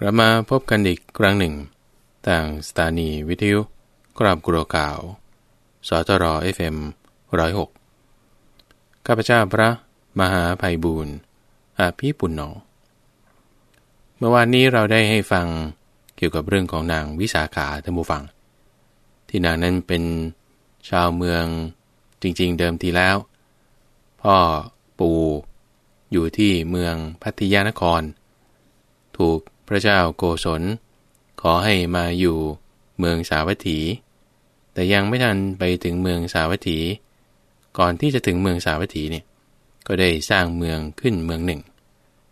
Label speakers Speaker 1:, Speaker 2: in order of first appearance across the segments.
Speaker 1: กลับมาพบกันอีกครั้งหนึ่งทางสถานีวิทยุครอบครัวข่าว ส.ทร. FM ร้อยหกข้าพเจ้าพระมหาภัยบูรณ์อาภีปุณโญเมื่อวานนี้เราได้ให้ฟังเกี่ยวกับเรื่องของนางวิสาขาท่านผู้ฟัง ที่นางนั้นเป็นชาวเมืองจริงๆเดิมทีแล้ว พ่อปู่อยู่ที่เมืองพัทยานคร ถูก พระเจ้าโกศล ขอให้มาอยู่เมืองสาวัตถี แต่ยังไม่ทันไปถึงเมืองสาวัตถี ก่อนที่จะถึงเมืองสาวัตถีเนี่ยก็ได้สร้างเมืองขึ้นเมืองหนึ่ง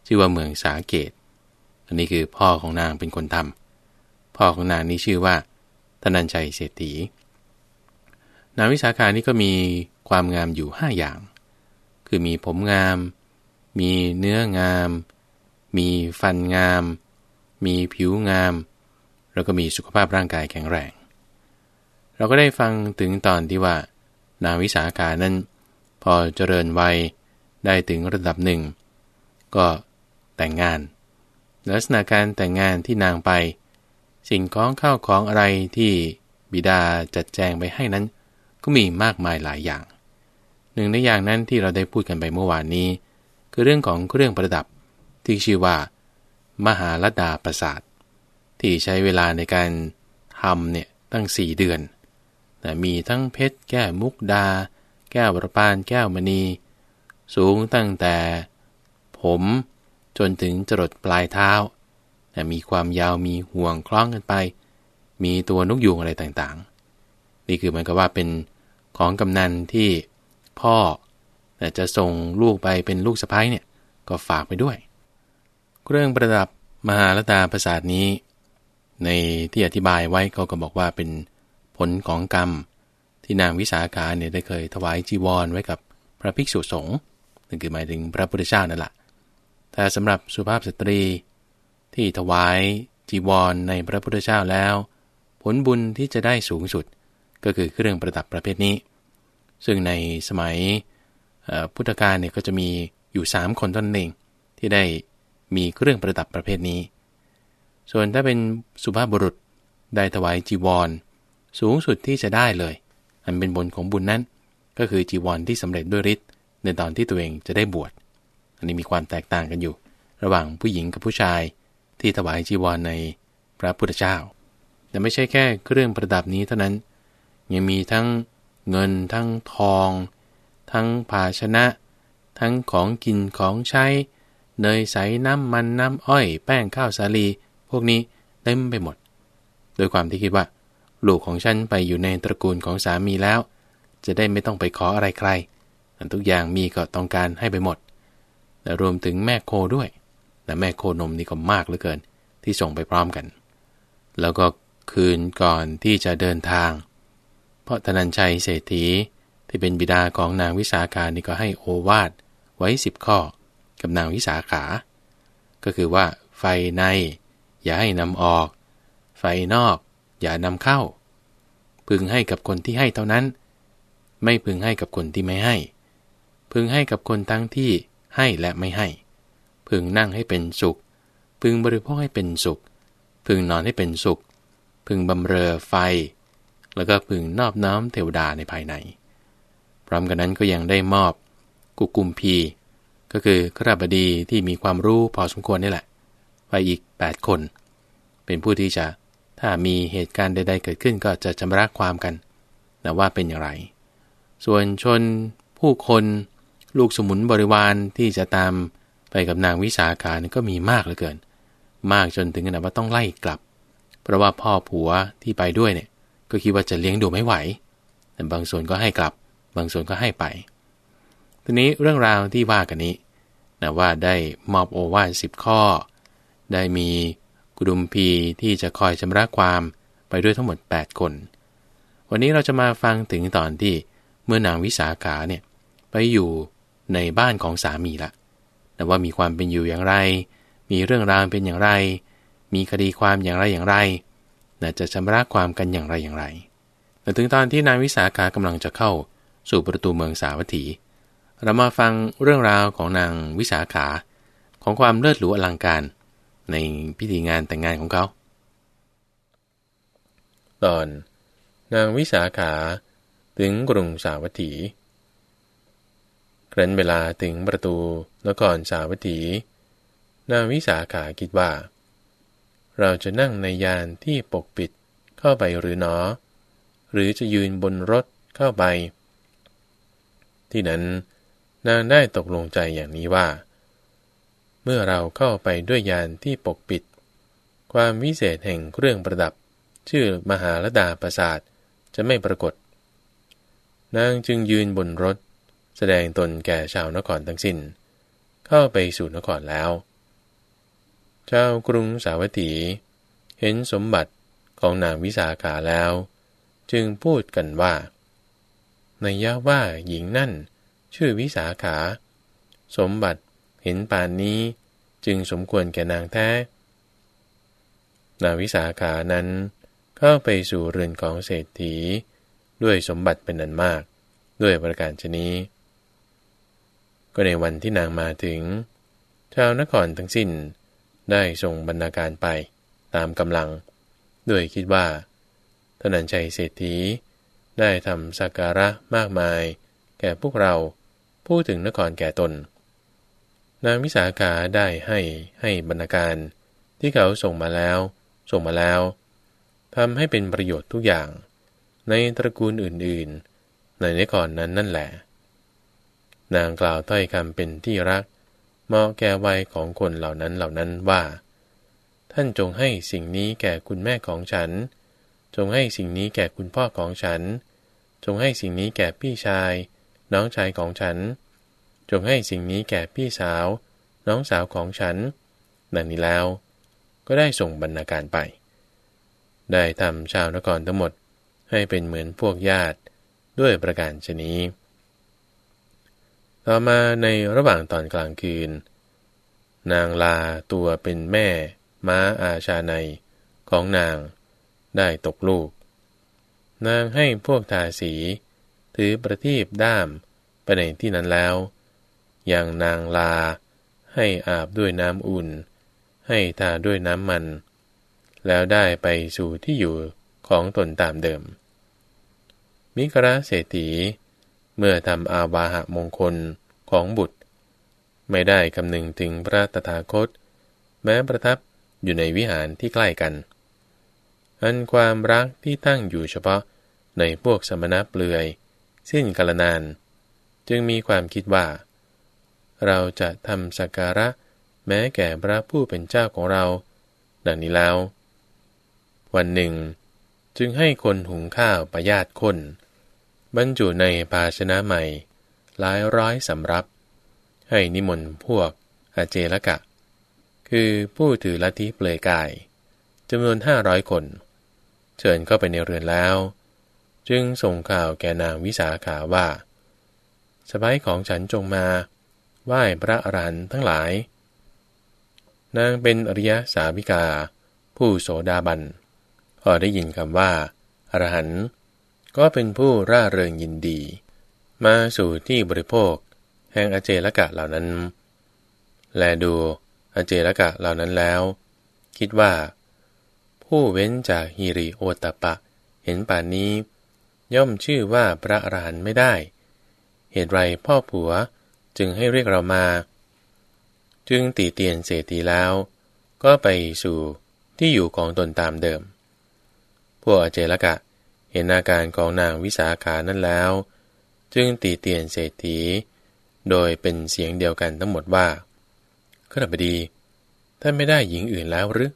Speaker 1: ชื่อว่าเมืองสาเกต อันนี้คือพ่อของนางเป็นคนทำพ่อของนางนี้ชื่อว่าธนัญชัยเศรษฐีนางวิสาขานี่ก็มีความงามอยู่ห้าอย่าง คือมีผมงาม มีเนื้องาม มีฟันงาม มีผิวงาม แล้วก็มีสุขภาพร่างกายแข็งแรง เราก็ได้ฟังถึงตอนที่ว่า นางวิสาขานั้น พอเจริญวัยได้ถึงระดับหนึ่ง ก็แต่งงาน ลักษณะการแต่งงานที่นางไป สิ่งของข้าวของอะไรที่บิดาจัดแจงไปให้นั้น ก็มีมากมายหลายอย่าง หนึ่งในอย่างนั้นที่เราได้พูดกันไปเมื่อวานนี้ คือเรื่องของเครื่องประดับที่ชื่อว่า มหาลดาประสาท ที่ใช้เวลาในการทำเนี่ยตั้งสี่เดือนแต่มีทั้งเพชรแก้วมุกดา แก้วประปานแก้วมณี สูงตั้งแต่ ผมจนถึงจรดปลายเท้าแต่มีความยาวมีห่วงคล้องกันไป มีตัวนกยูงอะไรต่างๆ นี่คือมันก็ว่าเป็นของกำนันที่พ่อจะส่งลูกไปเป็นลูกสะพ้ายเนี่ยก็ฝากไปด้วย เครื่องประดับมหาลตาประสาทนี้ ในที่อธิบายไว้เขาก็บอกว่าเป็นผลของกรรม ที่นางวิสาขาเนี่ยได้เคยถวายจีวรไว้กับพระภิกษุสงฆ์นั่นคือหมายถึงพระพุทธเจ้านั่นแหละแต่สำหรับสุภาพสตรี ที่ถวายจีวรในพระพุทธเจ้าแล้ว ผลบุญที่จะได้สูงสุดก็คือเครื่องประดับประเภทนี้ ซึ่งในสมัยพุทธกาลเนี่ยก็จะมีอยู่ 3 คนต้นเองที่ได้ มีเครื่องประดับประเภทนี้ ส่วนถ้าเป็นสุภาพบุรุษได้ถวายจีวร สูงสุดที่จะได้เลย อันเป็นบนของบุญนั้น ก็คือจีวรที่สำเร็จด้วยฤทธิ์ในตอนที่ตัวเองจะได้บวช อันนี้มีความแตกต่างกันอยู่ ระหว่างผู้หญิงกับผู้ชายที่ถวายจีวรในพระพุทธเจ้า แต่ไม่ใช่แค่เครื่องประดับนี้เท่านั้น ยังมีทั้งเงินทั้งทอง ทั้งภาชนะ ทั้งของกินของใช้ เนยใสน้ำมันน้ำอ้อย แป้งข้าวสาลี พวกนี้เต็มไปหมด โดยความที่คิดว่า ลูกของฉันไปอยู่ในตระกูลของสามีแล้ว จะได้ไม่ต้องไปขออะไรใครทุกอย่างมีก็ต้องการให้ไปหมดแต่รวมถึงแม่โคด้วยแต่แม่โคนมนี่ก็มากเหลือเกิน ที่ส่งไปพร้อมกัน แล้วก็คืนก่อนที่จะเดินทาง เพราะธนัญชัยเศรษฐีที่เป็นบิดาของนางวิสาขารนี่ก็ให้โอวาดไว้สิบข้อ กับนางวิสาขา ก็คือว่า ไฟใน อย่าให้นำออก ไฟนอก อย่านำเข้า พึงให้กับคนที่ให้เท่านั้น ไม่พึงให้กับคนที่ไม่ให้ พึงให้กับคนทั้งที่ให้และไม่ให้ พึงนั่งให้เป็นสุข พึงบริโภคให้เป็นสุข พึงนอนให้เป็นสุข พึงบำเรอไฟ แล้วก็พึงนอบน้อมเทวดาในภายใน พร้อมกันนั้นก็ยังได้มอบ กุกุมพี ก็คือขราบดีที่มีความรู้พอสมควรนี่แหละ ไปอีก 8 คน เป็นผู้ที่จะถ้ามีเหตุการณ์ใด ๆ เกิดขึ้นก็จะชำระความกันแต่ว่าเป็นอย่างไร ส่วนชนผู้คนลูกสมุนบริวารที่จะตามไปกับนางวิสาขานี่ก็มีมากเหลือเกิน มากจนถึงขนาดว่าต้องไล่กลับ เพราะว่าพ่อผัวที่ไปด้วยเนี่ย ก็คิดว่าจะเลี้ยงดูไม่ไหว แต่บางส่วนก็ให้กลับ บางส่วนก็ให้ไป ทีนี้เรื่องราวที่ว่ากันนี้นะว่าได้มอบโอวาทสิบข้อ ได้มีกุดุมพีที่จะคอยชำระความไปด้วยทั้งหมด 8 คน วันนี้เราจะมาฟังถึงตอนที่เมื่อนางวิสาขาเนี่ยไปอยู่ในบ้านของสามีละแต่ว่ามีความเป็นอยู่อย่างไร มีเรื่องราวเป็นอย่างไร มีคดีความอย่างไรอย่างไรนะจะชำระความกันอย่างไรอย่างไรแต่ถึงตอนที่นายวิสาขากำลังจะเข้าสู่ประตูเมืองสาวัตถี เรามาฟังเรื่องราวของนางวิสาขาของความเลิศหรูอลังการ ในพิธีงานแต่งงานของเขา
Speaker 2: ตอน นางวิสาขาถึงกรุงสาวัตถี ครั้นเวลาถึงประตูนครสาวัตถี นางวิสาขาคิดว่า เราจะนั่งในยานที่ปกปิดเข้าไปหรือหนอ หรือจะยืนบนรถเข้าไป ที่นั้น นางได้ตกลงใจอย่างนี้ว่า เมื่อเราเข้าไปด้วยยานที่ปกปิด ความวิเศษแห่งเครื่องประดับ ชื่อมหาลดาประสาทจะไม่ปรากฏ นางจึงยืนบนรถ แสดงตนแก่ชาวนครทั้งสิน้น เข้าไปสู่นครแล้วเจ้ากรุงสาวัตถี เห็นสมบัติของนางวิสาขาแล้ว จึงพูดกันว่าในย่าว่าหญิงนั่น ชื่อวิสาขา สมบัติเห็นป่านนี้จึงสมควรแก่นางแท้ นาวิสาขานั้นเข้าไปสู่เรือนของเศรษฐี ด้วยสมบัติเป็นนันมาก ด้วยประการชนี้ ก็ในวันที่นางมาถึง ชาวนครทั้งสิ้นได้ส่งบรรณาการไปตามกำลัง ด้วยคิดว่าทนันชัยเศรษฐีได้ทำสักการะมากมาย แก่พวกเรา พูดถึงนครแก่ตน นางวิสาขาได้ให้ให้บรรณาการ ที่เขาส่งมาแล้ว ส่งมาแล้วทำให้เป็นประโยชน์ทุกอย่าง ในตระกูลอื่นๆ ในนครนั้นนั่นแหละ นางกล่าวถ้อยคำเป็นที่รักเหมาะแก่วัยของคนเหล่านั้นเหล่านั้นว่า ท่านจงให้สิ่งนี้แก่คุณแม่ของฉัน จงให้สิ่งนี้แก่คุณพ่อของฉัน จงให้สิ่งนี้แก่พี่ชาย น้องชายของฉัน จงให้สิ่งนี้แก่พี่สาว น้องสาวของฉันดังนี้แล้ว ก็ได้ส่งบรรณาการไป ได้ทำชาวนครทั้งหมดให้เป็นเหมือนพวกญาติด้วยประการชนี้ ต่อมาในระหว่างตอนกลางคืน นางลาตัวเป็นแม่ม้าอาชาในของนางได้ตกลูก นางให้พวกทาสี ถือประทีปด้ามไปในที่นั้นแล้ว อย่างนางลา ให้อาบด้วยน้ำอุ่น ให้ทาด้วยน้ำมัน แล้วได้ไปสู่ที่อยู่ของตนตามเดิม มิกราเศรษฐี เมื่อทำอาวาหะมงคลของบุตร ไม่ได้คำนึงถึงพระตถาคต แม้ประทับอยู่ในวิหารที่ใกล้กัน อันความรักที่ตั้งอยู่เฉพาะในพวกสมณะเปลือย สิ้นกาลนาน จึงมีความคิดว่า เราจะทำสักการะแม้แก่พระผู้เป็นเจ้าของเรา ดังนี้แล้ว วันหนึ่ง จึงให้คนหุงข้าวประยาตคน บรรจุในภาชนะใหม่ หลายร้อยสำรับ ให้นิมนต์พวกอาเจละกะ คือผู้ถือลัทธิเปลยกายจำนวนห้าร้อยคน เชิญเข้าไปในเรือนแล้ว จึงส่งข่าวแก่นางวิสาขาว่าสบายของฉันจงมา ไหว้พระอรหันต์ทั้งหลาย นางเป็นอริยสาวิกา ผู้โสดาบัน พอได้ยินคำว่าอรหันต์ก็เป็นผู้ร่าเริงยินดี มาสู่ที่บริโภค แห่งอเจลกะเหล่านั้น แลดูอเจลกะเหล่านั้นแล้ว คิดว่า ผู้เว้นจากฮิริโอตปะ เห็นป่านนี้ ย่อมชื่อว่าพระอรหันต์ไม่ได้ เหตุไรพ่อผัวจึงให้เรียกเรามา จึงตีเตียนเศรษฐีแล้ว ก็ไปสู่ที่อยู่ของตนตามเดิม พวกอเจลกะเห็นอาการของนางวิสาขานั้นแล้ว จึงตีเตียนเศรษฐี โดยเป็นเสียงเดียวกันทั้งหมดว่าข้าพดีท่านไม่ได้หญิงอื่นแล้วหรือ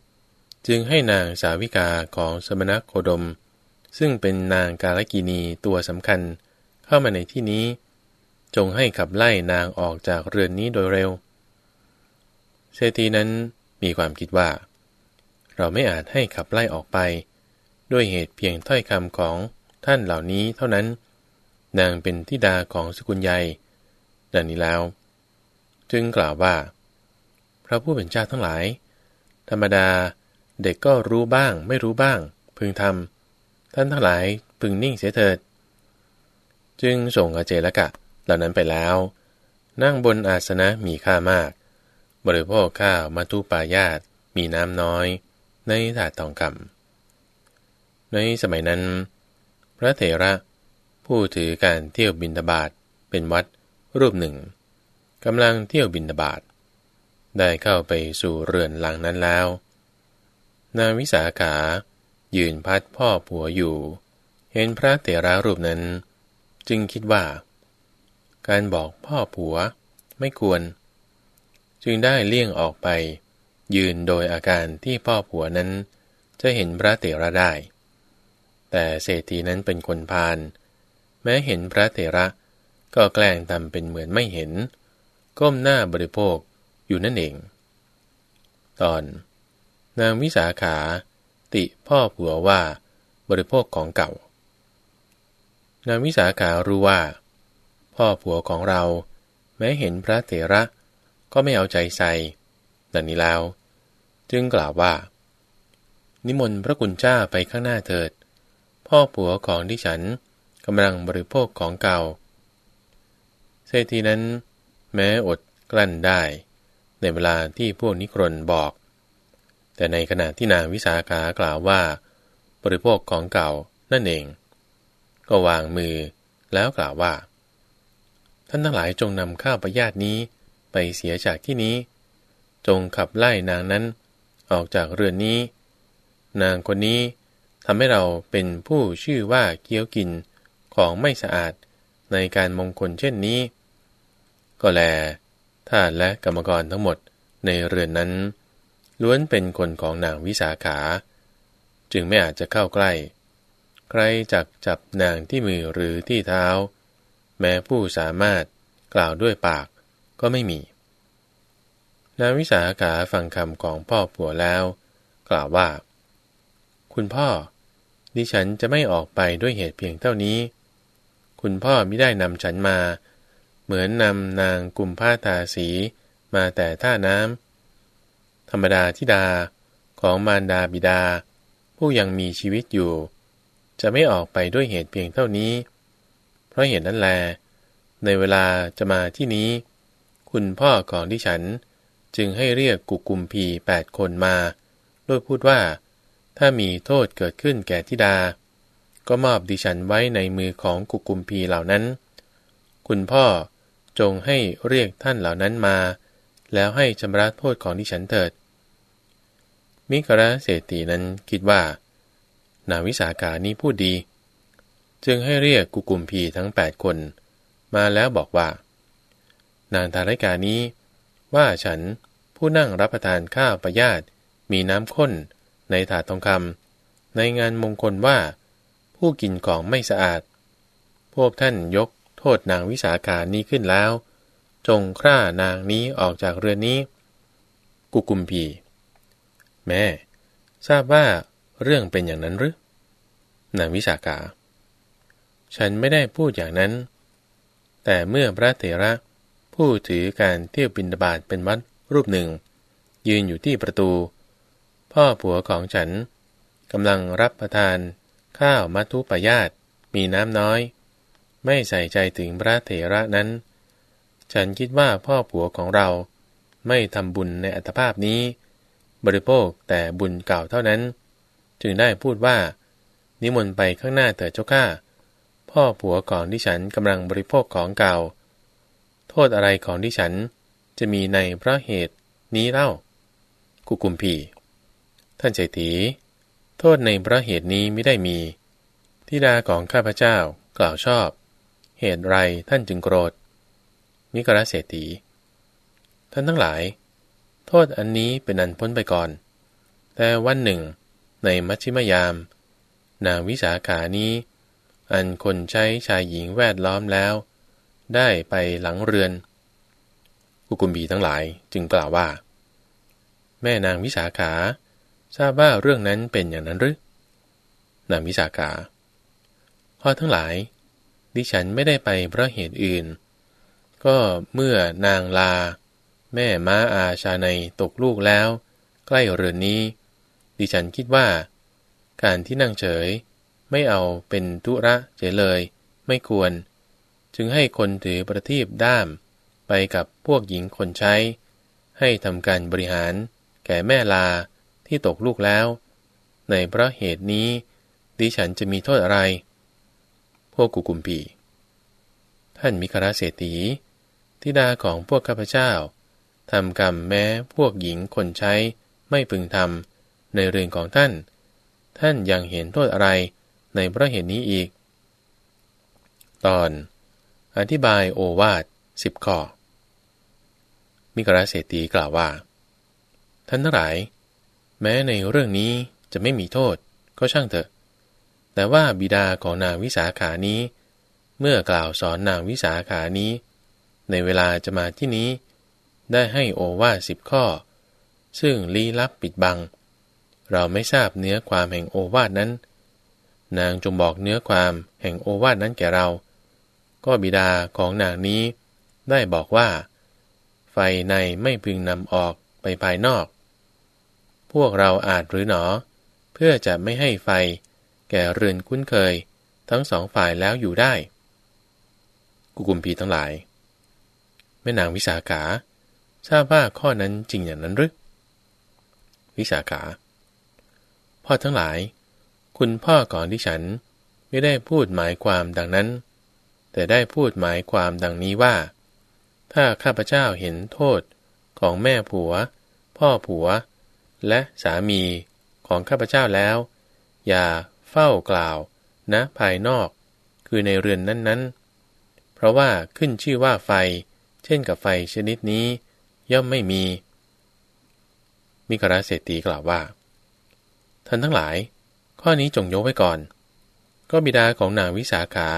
Speaker 2: จึงให้นางสาวิกาของสมณโคดม ซึ่งเป็นนางกาลกินีตัวสำคัญเข้ามาในที่นี้ จงให้ขับไล่นางออกจากเรือนนี้โดยเร็ว เศรษฐีนั้นมีความคิดว่า เราไม่อาจให้ขับไล่ออกไป ด้วยเหตุเพียงถ้อยคำของท่านเหล่านี้เท่านั้น นางเป็นทิดาของสกุลใหญ่ดังนี้แล้ว จึงกล่าวว่า พระผู้เป็นเจ้าทั้งหลาย ธรรมดาเด็กก็รู้บ้างไม่รู้บ้าง พึงทำ ท่านทั้งหลายพึงนิ่งเสียเถิด จึงส่งอาเจลกะ เหล่านั้นไปแล้ว นั่งบนอาสนะมีค่ามาก บริโภคข้าวมาตุปายาตมีน้ำน้อย ในถาดทองคำในสมัยนั้น พระเถระผู้ถือการเที่ยวบินตบาทเป็นวัดรูปหนึ่งกำลังเที่ยวบินตบาทได้เข้าไปสู่เรือนหลังนั้นแล้ว นางวิสาขา ยืนพัดพ่อผัวอยู่ เห็นพระเถระรูปนั้น จึงคิดว่า การบอกพ่อผัวไม่ควร จึงได้เลี่ยงออกไป ยืนโดยอาการที่พ่อผัวนั้น จะเห็นพระเถระได้ แต่เศรษฐีนั้นเป็นคนพาลแม้เห็นพระเถระก็แกล้งทำเป็นเหมือนไม่เห็น ก้มหน้าบริโภคอยู่นั่นเอง ตอน นางวิสาขา ติพ่อผัวว่า บริโภคของเก่านางวิสาขารู้ว่า พ่อผัวของเรา แม้เห็นพระเถระ ก็ไม่เอาใจใส่ดังนี้แล้ว จึงกล่าวว่า นิมนต์พระกุณเจ้าไปข้างหน้าเถิด พ่อผัวของที่ฉันกำลังบริโภคของเก่าเศรษฐีนั้น แม้อดกลั้นได้ ในเวลาที่พวกนิครนบอก แต่ในขณะที่นางวิสาขากล่าวว่า บริโภคของเก่านั่นเอง ก็วางมือแล้วกล่าวว่า ท่านทั้งหลายจงนำข้าวประยาตินี้ไปเสียจากที่นี้ จงขับไล่นางนั้น ออกจากเรือนนี้ นางคนนี้ทำให้เราเป็นผู้ชื่อว่าเกี้ยวกินของไม่สะอาดในการมงคลเช่นนี้ ก็แลทาสและกรรมกรทั้งหมดในเรือนนั้น ล้วนเป็นคนของนางวิสาขา จึงไม่อาจจะเข้าใกล้ ใครจักจับนางที่มือหรือที่เท้า แม้ผู้สามารถกล่าวด้วยปากก็ไม่มี นางวิสาขาฟังคำของพ่อผัวแล้ว กล่าวว่า คุณพ่อ ดิฉันจะไม่ออกไปด้วยเหตุเพียงเท่านี้ คุณพ่อไม่ได้นำฉันมา เหมือนนำนางกุมผ้าทาสีมาแต่ท่าน้ำ ธรรมดาทิดาของมารดาบิดา ผู้ยังมีชีวิตอยู่ จะไม่ออกไปด้วยเหตุเพียงเท่านี้ เพราะเหตุนั้นแล ในเวลาจะมาที่นี้ คุณพ่อของดิฉันจึงให้เรียกกุกุมพีแปดคนมา โดยพูดว่า ถ้ามีโทษเกิดขึ้นแก่ทิดา ก็มอบดิฉันไว้ในมือของกุกุมพีเหล่านั้น คุณพ่อจงให้เรียกท่านเหล่านั้นมา แล้วให้ชำระโทษของดิฉันเถิด มิกระเศรษฐีนั้นคิดว่า นาวิสาขานี้พูดดี จึงให้เรียกกุกุมพีทั้งแปดคน มาแล้วบอกว่า นางทาริกานี้ ว่าฉันผู้นั่งรับประทานข้าวประยาตมีน้ำข้นในถาดทองคำในงานมงคลว่า ผู้กินของไม่สะอาด พวกท่านยกโทษนางวิสาขานี้ขึ้นแล้ว จงฆ่านางนี้ออกจากเรือนนี้ กุกุมพี แม่ ทราบว่าเรื่องเป็นอย่างนั้นหรือนางวิสาขาฉันไม่ได้พูดอย่างนั้น แต่เมื่อพระเถระ ผู้ถือการเที่ยวบินบาตเป็นวัดรูปหนึ่ง ยืนอยู่ที่ประตู พ่อผัวของฉันกำลังรับประทาน ข้าวมัทุปยาตมีน้ำน้อย ไม่ใส่ใจถึงพระเถระนั้น ฉันคิดว่าพ่อผัวของเราไม่ทำบุญในอัตภาพนี้ บริโภคแต่บุญเก่าเท่านั้น จึงได้พูดว่า นิมนต์ไปข้างหน้าเถิดเจ้าข้าพ่อผัวของที่ฉันกำลังบริโภคของเก่า โทษอะไรของที่ฉันจะมีในเพราะเหตุนี้เล่า กุกุมพีท่านใจตีโทษในเพราะเหตุนี้ไม่ได้มีทิดาของข้าพเจ้ากล่าวชอบ เหตุไรท่านจึงโกรธมิกรเศรษฐีท่านทั้งหลาย โทษอันนี้เป็นอันพ้นไปก่อน แต่วันหนึ่ง ในมัชชิมยาม นางวิสาขานี้ อันคนใช้ชายหญิงแวดล้อมแล้ว ได้ไปหลังเรือนกุกุมบีทั้งหลายจึงกล่าวว่า แม่นางวิสาขา ทราบว่าเรื่องนั้นเป็นอย่างนั้นหรือนางวิสาขาพ่อทั้งหลาย ดิฉันไม่ได้ไปเพราะเหตุอื่น ก็เมื่อนางลา แม่ม้าอาชาในตกลูกแล้ว ใกล้เรือนนี้ ดิฉันคิดว่า การที่นั่งเฉย ไม่เอาเป็นทุระเฉยเลย ไม่ควร จึงให้คนถือประทีปด้ามไปกับพวกหญิงคนใช้ ให้ทำการบริหาร แก่แม่ลาที่ตกลูกแล้ว ในเพราะเหตุนี้ ดิฉันจะมีโทษอะไร พวกกุกุมปีท่านมิคราเศรษฐีทิดาของพวกข้าพเจ้า ทำกรรมแม้พวกหญิงคนใช้ไม่พึงทำในเรือนของท่าน ท่านยังเห็นโทษอะไรในพระเหตุนี้อีก ตอน อธิบายโอวาทสิบข้อ มิกราเศรษฐีกล่าวว่า ท่านทั้งหลาย แม้ในเรื่องนี้จะไม่มีโทษก็ช่างเถอะ แต่ว่าบิดาของนางวิสาขานี้ เมื่อกล่าวสอนนางวิสาขานี้ ในเวลาจะมาที่นี้ ได้ให้โอวาสิบข้อ ซึ่งลี้ลับปิดบัง เราไม่ทราบเนื้อความแห่งโอวาทนั้น นางจงบอกเนื้อความแห่งโอวาทนั้นแก่เรา ก็บิดาของนางนี้ได้บอกว่า ไฟในไม่พึงนำออกไปภายนอก พวกเราอาจหรือหนอ เพื่อจะไม่ให้ไฟ แก่เรือนคุ้นเคย ทั้งสองฝ่ายแล้วอยู่ได้ กุกุมพีทั้งหลาย แม่นางวิสาขา ทราบว่าข้อนั้นจริงอย่างนั้นหรือ วิสาขา พ่อทั้งหลาย คุณพ่อก่อนที่ฉันไม่ได้พูดหมายความดังนั้น แต่ได้พูดหมายความดังนี้ว่า ถ้าข้าพเจ้าเห็นโทษของแม่ผัว พ่อผัว และสามีของข้าพเจ้าแล้ว อย่าเฝ้ากล่าวนะภายนอก คือในเรือนนั้นๆ เพราะว่าขึ้นชื่อว่าไฟ เช่นกับไฟชนิดนี้ ย่อมไม่มี มิกราเศรษฐีกล่าวว่า ท่านทั้งหลาย ข้อนี้จงยกไว้ก่อน ก็บิดาของนางวิสาขา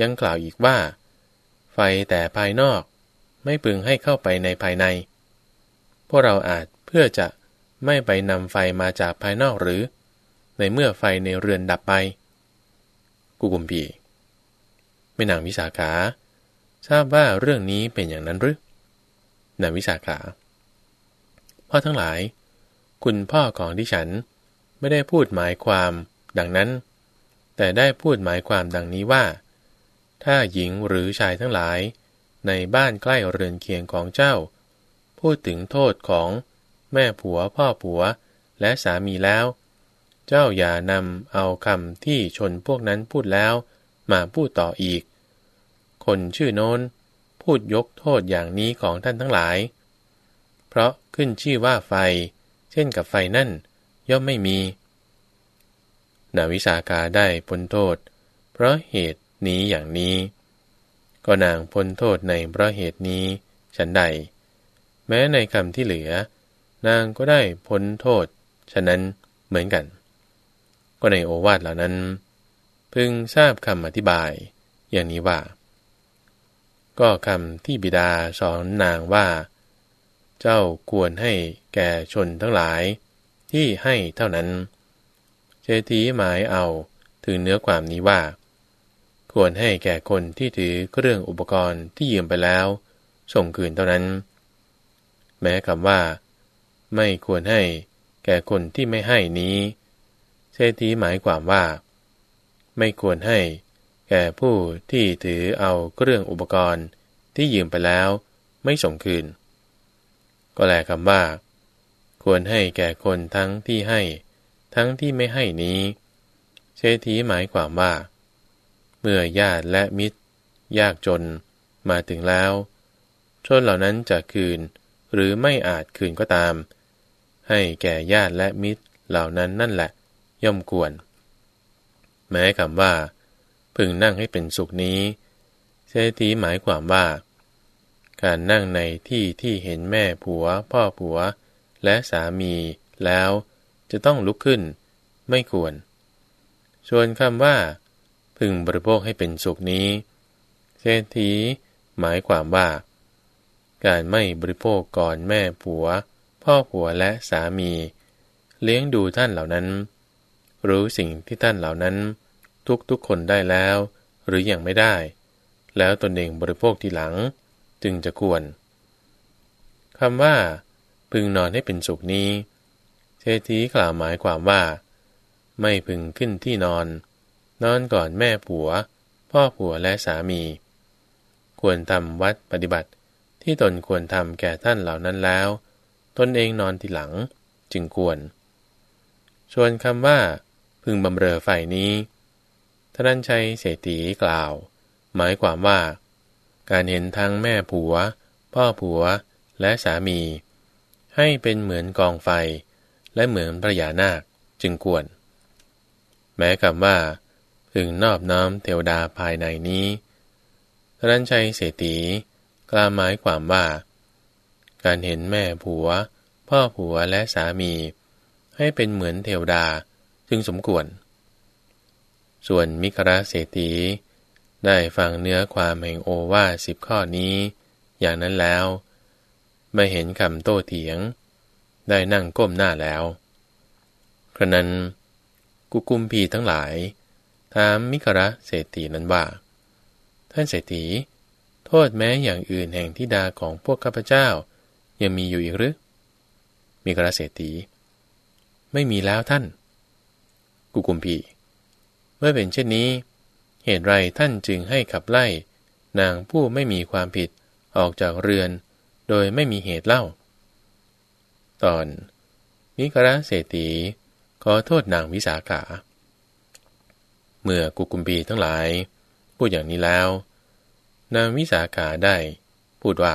Speaker 2: ยังกล่าวอีกว่า ไฟแต่ภายนอก ไม่พึงให้เข้าไปในภายใน พวกเราอาจเพื่อจะไม่ไปนำไฟมาจากภายนอกหรือ ในเมื่อไฟในเรือนดับไป กุกุมพีไม่นางวิสาขา ทราบว่าเรื่องนี้เป็นอย่างนั้นหรือ นางวิสาขา พ่อทั้งหลาย คุณพ่อของดิฉันไม่ได้พูดหมายความดังนั้น แต่ได้พูดหมายความดังนี้ว่า ถ้าหญิงหรือชายทั้งหลาย ในบ้านใกล้เรือนเคียงของเจ้า พูดถึงโทษของแม่ผัวพ่อผัวและสามีแล้ว เจ้าอย่านำเอาคำที่ชนพวกนั้นพูดแล้ว มาพูดต่ออีก คนชื่อโน้น พูดยกโทษอย่างนี้ของท่านทั้งหลาย เพราะขึ้นชื่อว่าไฟ เช่นกับไฟนั่น ย่อมไม่มี นาวิสาขาได้พ้นโทษ เพราะเหตุนี้อย่างนี้ ก็นางพ้นโทษในเพราะเหตุนี้ ฉันใด แม้ในคำที่เหลือ นางก็ได้พ้นโทษ ฉะนั้นเหมือนกัน ก็ในโอวาทเหล่านั้น พึงทราบคำอธิบาย อย่างนี้ว่า ก็คำที่บิดาสอนนางว่า เจ้าควรให้แก่ชนทั้งหลายที่ให้เท่านั้นเจตีหมายเอาถึงเนื้อความนี้ว่า ควรให้แก่คนที่ถือเครื่องอุปกรณ์ที่ยืมไปแล้ว ส่งคืนเท่านั้น แม้คำว่า ไม่ควรให้แก่คนที่ไม่ให้นี้เศรษฐีหมายความว่า ไม่ควรให้ แก่ผู้ที่ถือเอาเครื่องอุปกรณ์ที่ยืมไปแล้วไม่ส่งคืน ก็แลคำว่า ควรให้แก่คนทั้งที่ให้ ทั้งที่ไม่ให้นี้เศรษฐีหมายความว่า เมื่อญาติและมิตร ยากจนมาถึงแล้ว ชนเหล่านั้นจะคืนหรือไม่อาจคืนก็ตาม ให้แก่ญาติและมิตรเหล่านั้นนั่นแหละ ย่อมควร แม้คำว่า พึงนั่งให้เป็นสุขนี้เศรษฐีหมายความว่า การนั่งในที่ที่เห็นแม่ผัว พ่อผัว และสามีแล้วจะต้องลุกขึ้น ไม่ควร ส่วนคำว่า พึงบริโภคให้เป็นสุขนี้เศรษฐีหมายความว่า การไม่บริโภคก่อนแม่ผัว พ่อผัวและสามี เลี้ยงดูท่านเหล่านั้น รู้สิ่งที่ท่านเหล่านั้น ทุกทุกคนได้แล้ว หรืออยังไม่ได้ แล้วตนเองบริโภคทีหลัง จึงจะควรคำว่า พึงนอนให้เป็นสุขนี้เศรษฐีกล่าวหมายความว่า ไม่พึงขึ้นที่นอน นอนก่อนแม่ผัว พ่อผัวและสามี ควรทำวัดปฏิบัติที่ตนควรทำแก่ท่านเหล่านั้นแล้ว ตนเองนอนทีหลังจึงควร ส่วนคำว่า พึงบำเรอฝ่ายนี้ ท่านชัยเศรษฐีกล่าว หมายความว่า การเห็นทั้งแม่ผัว พ่อผัวและสามี ให้เป็นเหมือนกองไฟ และเหมือนพระยานาคจึงควร แม้คำว่าพึงนอบน้อมเทวดาภายในนี้ท่านชัยเศรษฐีกล่าวหมายความว่า การเห็นแม่ผัว พ่อผัวและสามี ให้เป็นเหมือนเทวดาจึงสมควร ส่วนมิคราเศรษฐีได้ฟังเนื้อความแห่งโอวาสิบข้อนี้ อย่างนั้นแล้ว ไม่เห็นคำโต้เถียง ได้นั่งก้มหน้าแล้ว ครั้นั้นกุกุมพีทั้งหลาย ถามมิคราเศรษฐีนั้นว่า ท่านเศรษฐี โทษแม้อย่างอื่นแห่งทิดาของพวกข้าพเจ้า ยังมีอยู่อีกหรือ มิคราเศรษฐี ไม่มีแล้วท่าน กุกุมพี เมื่อเป็นเช่นนี้ เหตุไรท่านจึงให้ขับไล่ นางผู้ไม่มีความผิดออกจากเรือน โดยไม่มีเหตุเล่า ตอน นิกระเศรษฐีขอโทษนางวิสาขา เมื่อกุกุมพีทั้งหลายพูดอย่างนี้แล้ว นางวิสาขาได้ พูดว่า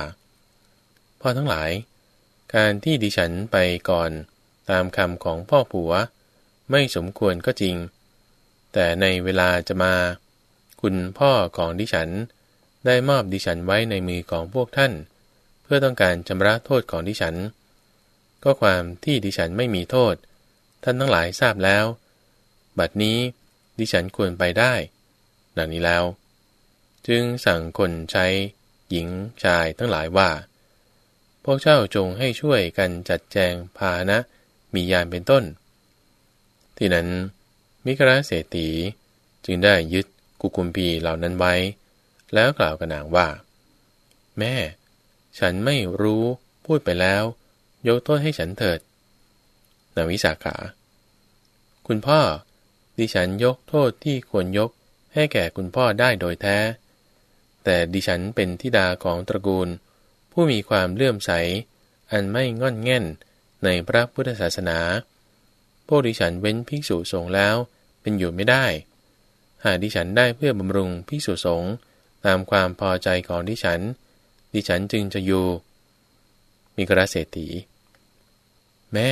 Speaker 2: พ่อทั้งหลาย การที่ดิฉันไปก่อนตามคำของพ่อผัว ไม่สมควรก็จริง แต่ในเวลาจะมา คุณพ่อของดิฉัน ได้มอบดิฉันไว้ในมือของพวกท่าน เพื่อต้องการชำระโทษของดิฉัน ก็ความที่ดิฉันไม่มีโทษ ท่านทั้งหลายทราบแล้ว บัดนี้ดิฉันควรไปได้ ดังนี้แล้ว จึงสั่งคนใช้หญิงชายทั้งหลายว่า พวกเจ้าจงให้ช่วยกันจัดแจงพานะมียานเป็นต้น ที่นั้น มิกราเศรษฐีจึงได้ยึดกุกุมพีเหล่านั้นไว้ แล้วกล่าวกับนางว่า แม่ ฉันไม่รู้พูดไปแล้ว ยกโทษให้ฉันเถิดนางวิสาขา คุณพ่อ ดิฉันยกโทษที่ควรยกให้แก่คุณพ่อได้โดยแท้ แต่ดิฉันเป็นทิดาของตระกูล ผู้มีความเลื่อมใส อันไม่งอนแง่นในพระพุทธศาสนา พวกดิฉันเว้นภิกษุสงฆ์แล้ว เป็นอยู่ไม่ได้ หากดิฉันได้เพื่อบำรุงภิกษุสงฆ์ตามความพอใจของดิฉัน ดิฉันจึงจะอยู่ มีกระเศรษฐี แม่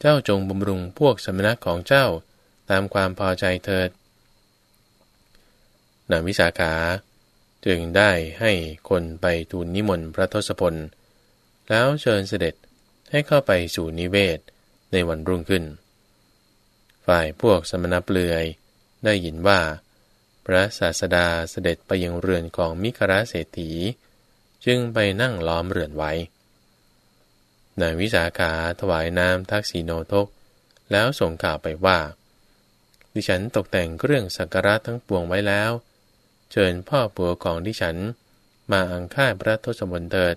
Speaker 2: เจ้าจงบำรุงพวกสมณะของเจ้าตามความพอใจเถิดนางวิสาขา จึงได้ให้คนไปทูลนิมนต์พระทศพล แล้วเชิญเสด็จให้เข้าไปสู่นิเวศในวันรุ่งขึ้น ฝ่ายพวกสมณเปลือย ได้ยินว่า พระศาสดาเสด็จไปยังเรือนของมิคราเศรษฐี จึงไปนั่งล้อมเรือนไว้นายวิสาขาถวายน้ำทักษีโนทก แล้วส่งข่าวไปว่า ดิฉันตกแต่งเครื่องสักการะทั้งปวงไว้แล้ว เชิญพ่อผัวของดิฉันมาอังค่าพระทศมนเถิด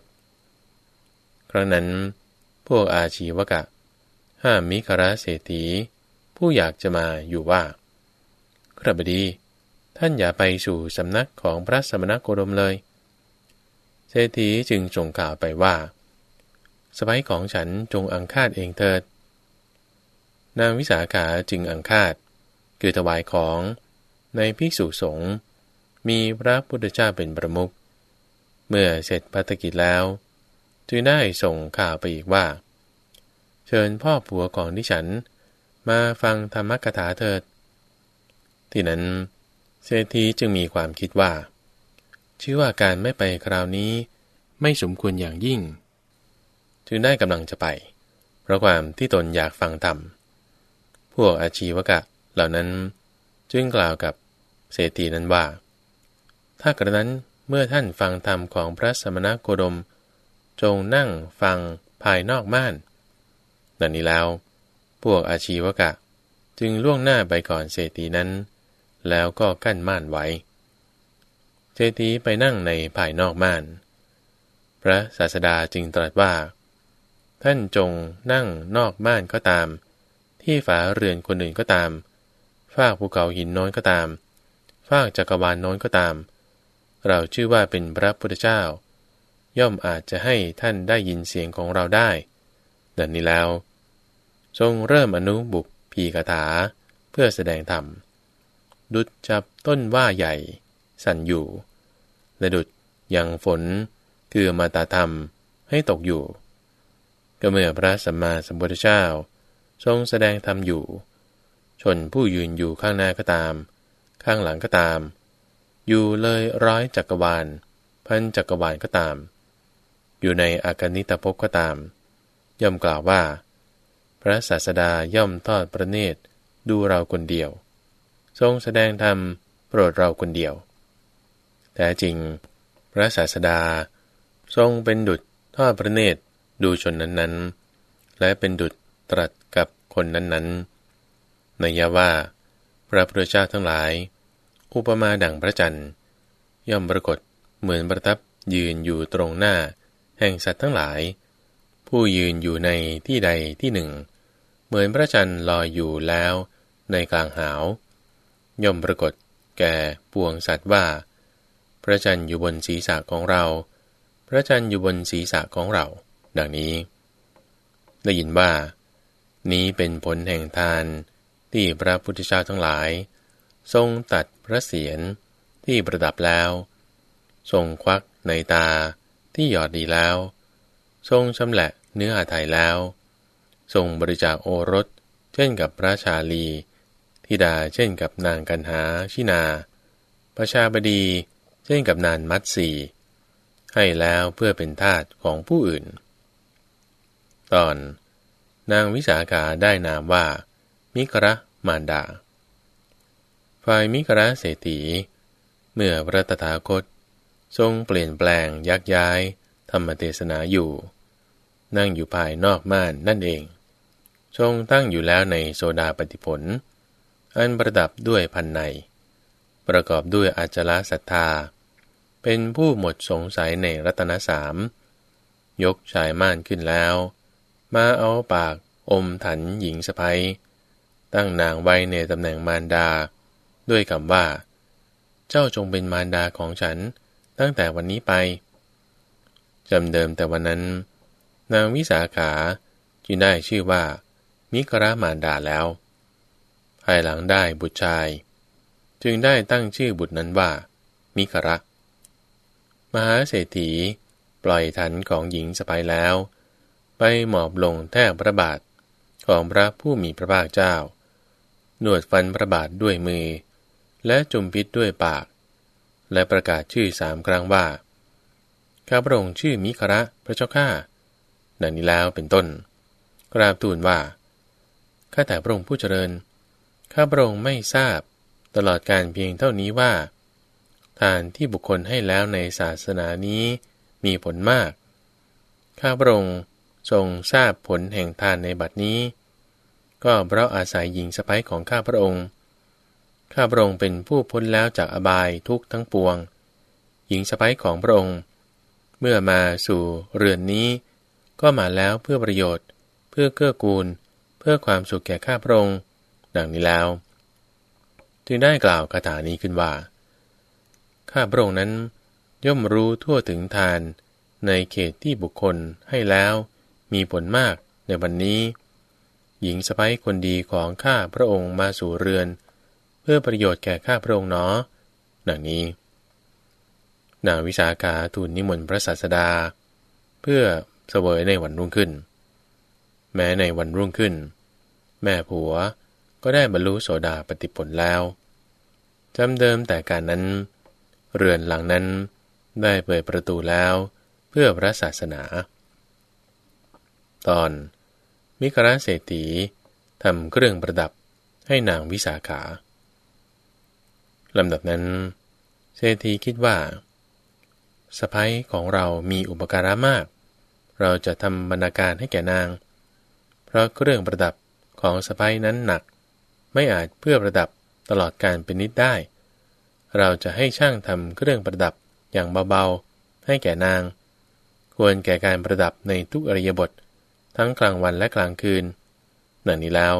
Speaker 2: ครั้งนั้น พวกอาชีวกะ ห้ามมิคราเศรษฐี ผู้อยากจะมาอยู่ว่าครบดี ท่านอย่าไปสู่สำนักของพระสมณโคดมเลย เศรษฐีจึงส่งข่าวไปว่าสบายของฉันจงอังคาดเองเถิด นางวิสาขาจึงอังคาดคือถวายของในภิกษุสงฆ์มีพระพุทธเจ้าเป็นประมุขเมื่อเสร็จภารกิจแล้ว จึงได้ส่งข่าวไปอีกว่า เชิญพ่อผัวของดิฉัน มาฟังธรรมกถาเถิด ที่นั้น เศรษฐีจึงมีความคิดว่า ชื่อว่าการไม่ไปคราวนี้ ไม่สมควรอย่างยิ่ง จึงได้กำลังจะไป เพราะความที่ตนอยากฟังธรรม พวกอาชีวกะเหล่านั้นจึงกล่าวกับเศรษฐีนั้นว่า ถ้ากระนั้นเมื่อท่านฟังธรรมของพระสมณโคดม จงนั่งฟังภายนอกม่าน ดังนี้แล้ว พวกอาชีวกะ จึงล่วงหน้าไปก่อนเศรษฐีนั้น แล้วก็กั้นม่านไว้เศรษฐีไปนั่งในภายนอกม่าน พระศาสดาจึงตรัสว่า ท่านจงนั่งนอกม่านก็ตาม ที่ฝาเรือนคนอื่นก็ตามฟากภูเขาหินน้อยก็ตามฟากจักรวาลน้อยก็ตาม เราชื่อว่าเป็นพระพุทธเจ้า ย่อมอาจจะให้ท่านได้ยินเสียงของเราได้ดังนี้แล้ว ทรงเริ่มอนุบุกพีคาถา เพื่อแสดงธรรม ดุดจับต้นว่าใหญ่ สั่นอยู่ และดุดยังฝนคือมาตาธรรมให้ตกอยู่ ก็เมื่อพระสัมมาสัมพุทธเจ้า ทรงแสดงธรรมอยู่ ชนผู้ยืนอยู่ข้างหน้าก็ตาม ข้างหลังก็ตาม อยู่เลยร้อยจักรวาล พันจักรวาลก็ตาม อยู่ในอากานิตภพก็ตามย่อมกล่าวว่า พระศาสดาย่อมทอดพระเนตรดูเราคนเดียว ทรงแสดงธรรมโปรดเราคนเดียว แต่จริง พระศาสดา ทรงเป็นดุจทอดพระเนตรดูชนนั้นๆ และเป็นดุจตรัสกับคนนั้นๆในยาว่า พระพุทธเจ้าทั้งหลาย อุปมาดั่งพระจันทร์ ย่อมปรากฏเหมือนประทับยืนอยู่ตรงหน้า แห่งสัตว์ทั้งหลาย ผู้ยืนอยู่ในที่ใดที่หนึ่ง เหมือนพระจันทร์ลอยอยู่แล้วในกลางหาว ย่อมปรากฏแก่ปวงสัตว์ว่า พระจันทร์อยู่บนศีรษะของเรา พระจันทร์อยู่บนศีรษะของเรา ดังนี้ ได้ยินว่า นี้เป็นผลแห่งทานที่พระพุทธเจ้าทั้งหลาย ทรงตัดพระเศียรที่ประดับแล้ว ทรงควักในตาที่หยอดดีแล้ว ทรงชำแหละเนื้ออาไทยแล้ว ทรงบริจาคโอรส เช่นกับพระชาลีธิดาเช่นกับนางกันหาชินา ประชาบดี เช่นกับนานมัตสีให้แล้วเพื่อเป็นทาสของผู้อื่น ตอน นางวิสาขาได้นามว่า มิกระมารดา ฝ่ายมิกระเศรษฐี เมื่อพระตถาคต ทรงเปลี่ยนแปลงยักย้าย ธรรมเทศนาอยู่ นั่งอยู่ภายนอกม่านนั่นเอง ทรงตั้งอยู่แล้วในโซดาปฏิผล อันประดับด้วยพันใน ประกอบด้วยอาจลศรัทธา เป็นผู้หมดสงสัยในรัตนสาม ยกชายม่านขึ้นแล้ว มาเอาปากอมถันหญิงสะพ้ยตั้งนางไว้ในตำแหน่งมารดา ด้วยคำว่า เจ้าจงเป็นมารดาของฉันตั้งแต่วันนี้ไปจำเดิมแต่วันนั้น นางวิสาขาจึงได้ชื่อว่า มิกรามารดาแล้ว ภายหลังได้บุตรชาย จึงได้ตั้งชื่อบุตรนั้นว่า มิกระ มหาเศรษฐีปล่อยทันของหญิงสไปแล้ว ไปหมอบลงแทบพระบาทของพระผู้มีพระภาคเจ้า หนวดฟันพระบาทด้วยมือ และจุมพิษด้วยปาก และประกาศชื่อสามครั้งว่าข้าพระองค์ชื่อมิคระพระเจ้าข้าดังนี้แล้วเป็นต้น กราบทูลว่า ข้าแต่พระองค์ผู้เจริญ ข้าพระองค์ไม่ทราบตลอดการเพียงเท่านี้ว่า ทานที่บุคคลให้แล้วในศาสนานี้มีผลมาก ข้าพระองค์ทรงทราบผลแห่งทานในบัดนี้ ก็เพราะอาศัยหญิงสะพ้ยของข้าพระองค์ ข้าพระองค์เป็นผู้พ้นแล้วจากอบายทุกทั้งปวง หญิงสะพ้ยของพระองค์ เมื่อมาสู่เรือนนี้ ก็มาแล้วเพื่อประโยชน์ เพื่อเกื้อกูล เพื่อความสุขแก่ข้าพระองค์ ดังนี้แล้ว จึงได้กล่าวคาถานี้ขึ้นว่า ข้าพระองค์นั้น ย่อมรู้ทั่วถึงทาน ในเขตที่บุคคลให้แล้ว มีผลมากในวันนี้ หญิงสะพ้ยคนดีของข้าพระองค์มาสู่เรือน เพื่อประโยชน์แก่ข้าพระองค์เนาะดังนี้นางวิสาขาทูลนิมนต์พระศาสดา เพื่อเสวยในวันรุ่งขึ้น แม้ในวันรุ่งขึ้น แม่ผัวก็ได้บรรลุโสดาปฏิผลแล้วจำเดิมแต่การนั้น เรือนหลังนั้นได้เปิดประตูแล้วเพื่อพระศาสนา ตอนมิกราเศรษฐีทำเครื่องประดับให้นางวิสาขาลำดับนั้น เศรษฐีคิดว่าสะพ้ยของเรามีอุปการะมาก เราจะทำบรรณาการให้แก่นาง เพราะเครื่องประดับของสะพ้ายนั้นหนัก ไม่อาจเพื่อประดับตลอดการเป็นนิดได้ เราจะให้ช่างทำเครื่องประดับอย่างเบาๆ ให้แก่นาง ควรแก่การประดับในทุกอริยบท ทั้งกลางวันและกลางคืนนั่นนี้แล้ว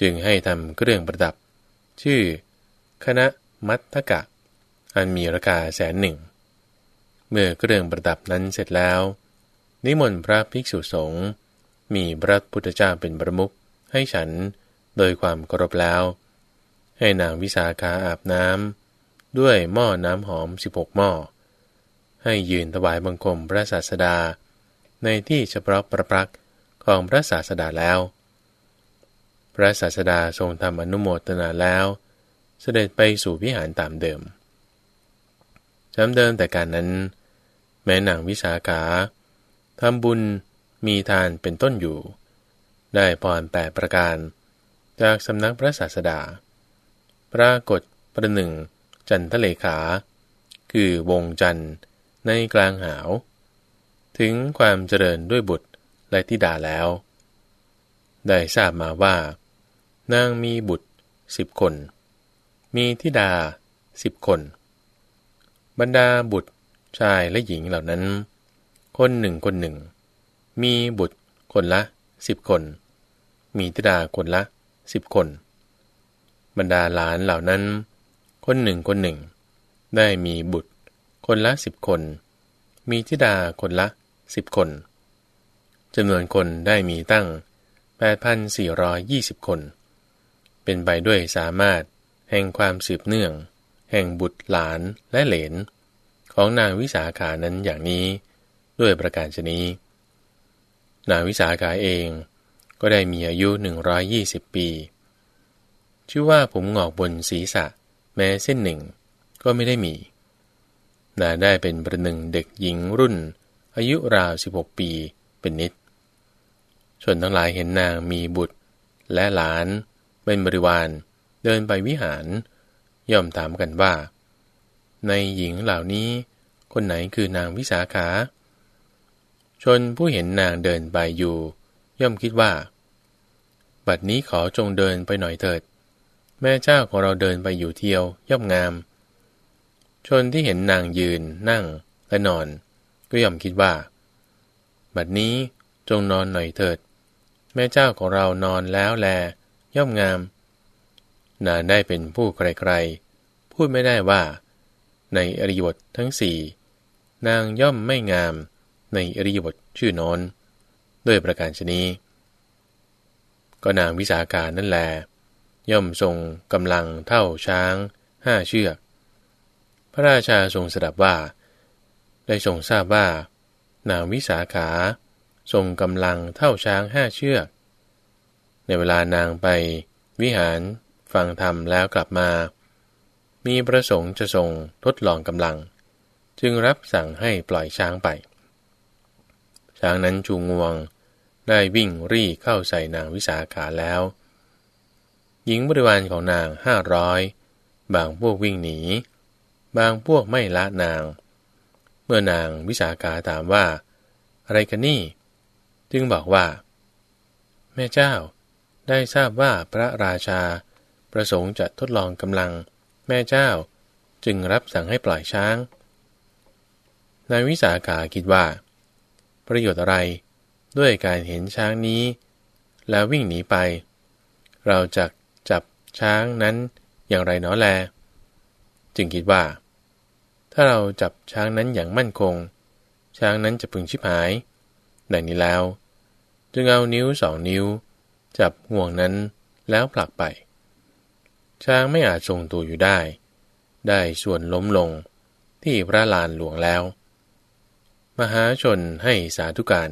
Speaker 2: จึงให้ทำเครื่องประดับ ชื่อ คณะมัตตกะ อันมีราคาแสนหนึ่ง เมื่อเครื่องประดับนั้นเสร็จแล้ว นิมนต์พระภิกษุสงฆ์ มีพระพุทธเจ้าเป็นประมุขให้ฉันโดยความเคารพแล้ว ให้นางวิสาขาอาบน้ำด้วยหม้อน้ำหอมสิบหกหม้อ ให้ยืนถวายบังคมพระศาสดา ในที่เฉพาะประปรักของพระศาสดาแล้ว พระศาสดาทรงทำอนุโมทนาแล้ว เสด็จไปสู่วิหารตามเดิมจำเดิมแต่การนั้น แม้นางวิสาขาทำบุญ มีทานเป็นต้นอยู่ ได้พรแปดประการ จากสำนักพระศาสดา ปรากฏประหนึ่ง จันทะเลขา คือวงจันทร์ในกลางหาว ถึงความเจริญด้วยบุตรและธิดาแล้ว ได้ทราบมาว่า นางมีบุตรสิบคน มีธิดาสิบคน บรรดาบุตรชายและหญิงเหล่านั้น คนหนึ่งคนหนึ่ง มีบุตรคนละสิบคน มีธิดาคนละสิบคน บรรดาหลานเหล่านั้น คนหนึ่งคนหนึ่ง ได้มีบุตร คนละสิบคน มีธิดาคนละสิบคนจำนวนคนได้มีตั้ง 8,420 คน เป็นไปด้วยสามารถแห่งความสืบเนื่อง แห่งบุตรหลานและเหลน ของนางวิสาขานั้นอย่างนี้ ด้วยประการชนี้ นางวิสาขาเอง ก็ได้มีอายุ 120 ปี ชื่อว่าผมหงอกบนศีรษะ แม้เส้นหนึ่ง ก็ไม่ได้มี นาได้เป็นประหนึ่งเด็กหญิงรุ่น อายุราว 16 ปีเป็นนิดชนทั้งหลายเห็นนางมีบุตร และหลานเป็นบริวารเดินไปวิหาร ย่อมถามกันว่า ในหญิงเหล่านี้ คนไหนคือนางวิสาขา ชนผู้เห็นนางเดินไปอยู่ ย่อมคิดว่า บัดนี้ขอจงเดินไปหน่อยเถิด แม่เจ้าของเราเดินไปอยู่เที่ยว ย่อมงาม ชนที่เห็นนางยืนนั่งและนอน ก็ย่อมคิดว่า บัดนี้จงนอนหน่อยเถิด แม่เจ้าของเรานอนแล้วแล ย่อมงาม นางได้เป็นผู้ไกลๆพูดไม่ได้ว่า ในอริยบททั้งสี่นางย่อมไม่งาม ในอริยบทชื่อนอนด้วยประการชนีก็นางวิสาการนั่นแล ย่อมทรงกำลังเท่าช้างห้าเชือก พระราชาทรงสดับว่า ได้ทรงทราบว่า นางวิสาขาทรงกำลังเท่าช้างห้าเชือก ในเวลานางไปวิหารฟังธรรมแล้วกลับมา มีประสงค์จะทรงทดลองกำลัง จึงรับสั่งให้ปล่อยช้างไป ช้างนั้นจูงงวง ได้วิ่งรี่เข้าใส่นางวิสาขาแล้ว หญิงบริวารของนางห้าร้อยบางพวกวิ่งหนี บางพวกไม่ละนาง เมื่อนางวิสาขาถามว่า อะไรกันนี่ จึงบอกว่า แม่เจ้า ได้ทราบว่าพระราชา ประสงค์จะทดลองกำลัง แม่เจ้า จึงรับสั่งให้ปล่อยช้างนายวิสาขาคิดว่า ประโยชน์อะไร ด้วยการเห็นช้างนี้ แล้ววิ่งหนีไป เราจะจับช้างนั้นอย่างไรเนาะแล จึงคิดว่า ถ้าเราจับช้างนั้นอย่างมั่นคง ช้างนั้นจะพึงชิบหาย ดังนี้แล้ว จึงเอานิ้วสองนิ้ว จับห่วงนั้นแล้วผลักไป ช้างไม่อาจทรงตัวอยู่ได้ ได้ส่วนล้มลงที่พระลานหลวงแล้ว มหาชนให้สาธุการ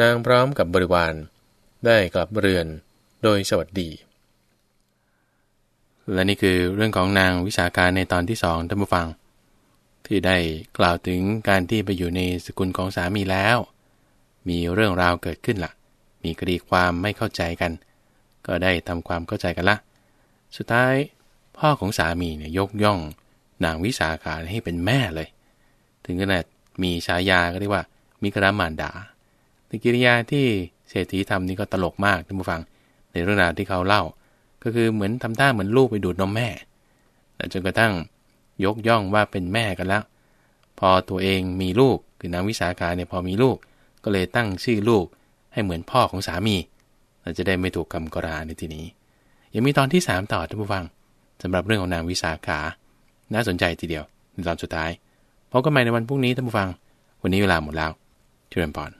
Speaker 2: นางพร้อมกับบริวารได้กลับเรือนโดยสวัสดี
Speaker 1: และนี่คือเรื่องของนางวิสาการในตอนที่สองท่านผู้ฟัง ที่ได้กล่าวถึงการที่ไปอยู่ในสกุลของสามีแล้ว มีเรื่องราวเกิดขึ้นละ่ะ มีคดีความไม่เข้าใจกัน ก็ได้ทำความเข้าใจกันละ สุดท้ายพ่อของสามีเนี่ยยกย่อง นางวิสาขารให้เป็นแม่เลย ถึงขนาด มีฉายาก็เรียกว่ามิกรามานดาแต่กิริยาที่เศรษฐีทำนี่ก็ตลกมากท่านผู้ฟัง ในเรื่องราวที่เขาเล่า ก็คือเหมือนทำท่าเหมือนลูกไปดูดนมแม่แต่จนกระทั่งยกย่องว่าเป็นแม่กันแล้ว พอตัวเองมีลูกคือนางวิสาขาเนี่ยพอมีลูก ก็เลยตั้งชื่อลูกให้เหมือนพ่อของสามีเราจะได้ไม่ถูกกำกราในที่นี้ ยังมีตอนที่ 3 ต่อท่านผู้ฟังสำหรับเรื่องของนางวิสาขา น่าสนใจทีเดียวในตอนสุดท้าย พบกันใหม่ในวันพรุ่งนี้ท่านผู้ฟัง วันนี้เวลาหมดแล้วเชิญพร